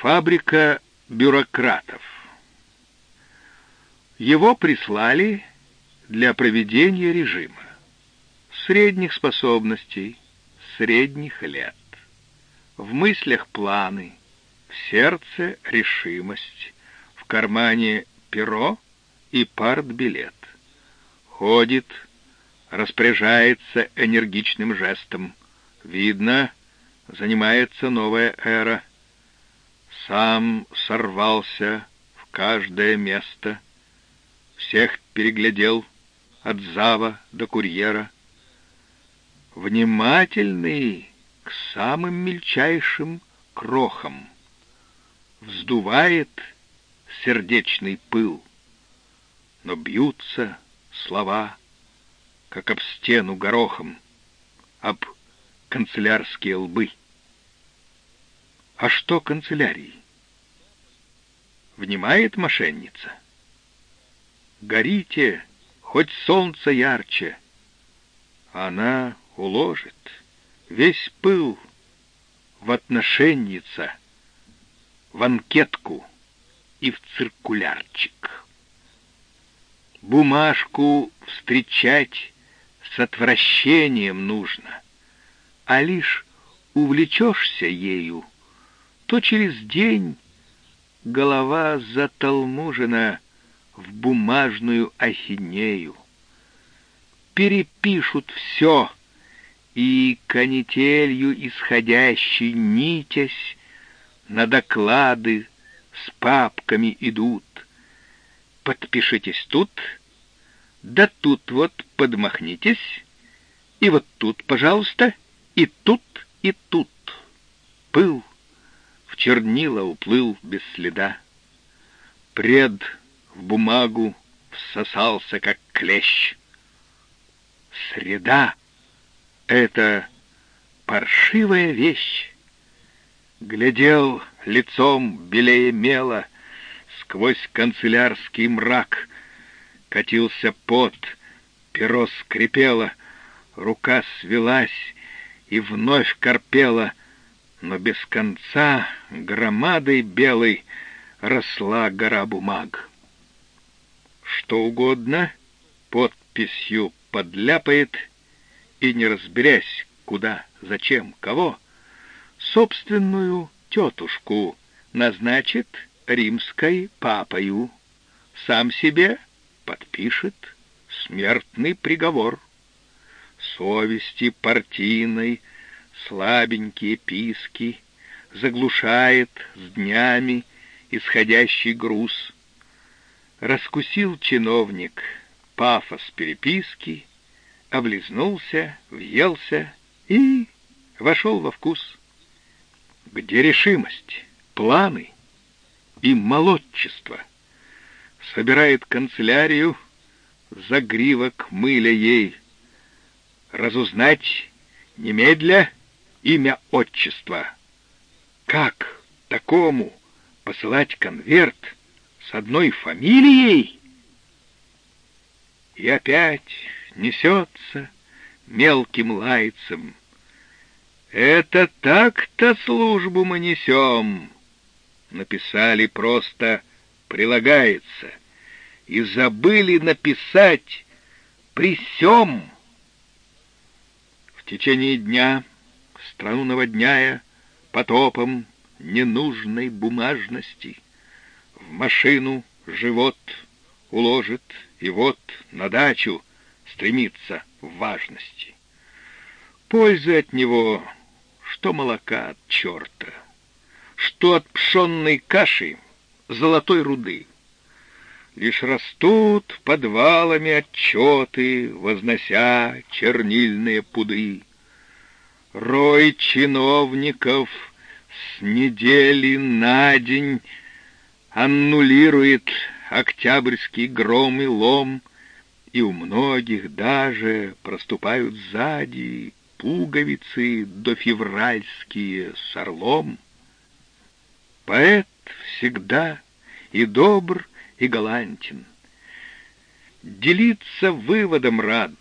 Фабрика бюрократов. Его прислали для проведения режима. Средних способностей, средних лет. В мыслях планы, в сердце решимость, в кармане перо и партбилет. Ходит, распоряжается энергичным жестом. Видно, занимается новая эра. Сам сорвался в каждое место, всех переглядел от зава до курьера. Внимательный к самым мельчайшим крохам. Вздувает сердечный пыл, но бьются слова, как об стену горохом, об канцелярские лбы. А что канцелярии? Внимает мошенница? Горите, хоть солнце ярче. Она уложит весь пыл в отношенница, в анкетку и в циркулярчик. Бумажку встречать с отвращением нужно, а лишь увлечешься ею — то через день голова затолмужена в бумажную ахинею. Перепишут все, и канителью исходящей нитясь на доклады с папками идут. Подпишитесь тут, да тут вот подмахнитесь, и вот тут, пожалуйста, и тут, и тут. Пыл чернила уплыл без следа. Пред в бумагу всосался, как клещ. Среда — это паршивая вещь. Глядел лицом белее мела, Сквозь канцелярский мрак Катился пот, перо скрипело, Рука свелась и вновь корпела — но без конца громадой белой росла гора бумаг. Что угодно подписью подляпает и, не разберясь, куда, зачем, кого, собственную тетушку назначит римской папою, сам себе подпишет смертный приговор. Совести партийной слабенькие писки, заглушает с днями исходящий груз. Раскусил чиновник пафос переписки, облизнулся, въелся и вошел во вкус. Где решимость, планы и молодчество? Собирает канцелярию, загривок мыля ей. Разузнать немедля имя отчества. Как такому посылать конверт с одной фамилией? И опять несется мелким лайцем. Это так-то службу мы несем. Написали просто «прилагается» и забыли написать «при сём». В течение дня страну наводняя потопом ненужной бумажности. В машину живот уложит, и вот на дачу стремится в важности. Пользы от него, что молока от черта, что от пшенной каши золотой руды. Лишь растут подвалами отчеты, вознося чернильные пуды. Рой чиновников с недели на день аннулирует октябрьский гром и лом, и у многих даже проступают сзади пуговицы до февральские с орлом. Поэт всегда и добр, и галантен. Делиться выводом рад,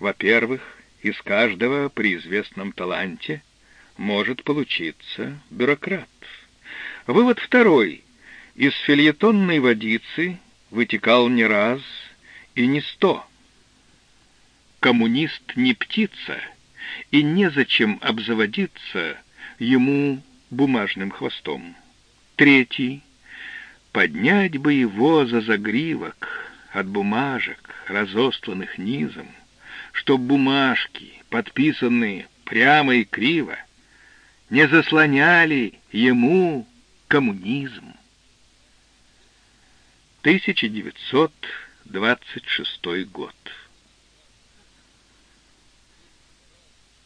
во-первых, из каждого при известном таланте может получиться бюрократ. Вывод второй. Из фильетонной водицы вытекал не раз и не сто. Коммунист не птица, и незачем обзаводиться ему бумажным хвостом. Третий. Поднять бы его за загривок от бумажек, разосланных низом, чтоб бумажки, подписанные прямо и криво, не заслоняли ему коммунизм. 1926 год.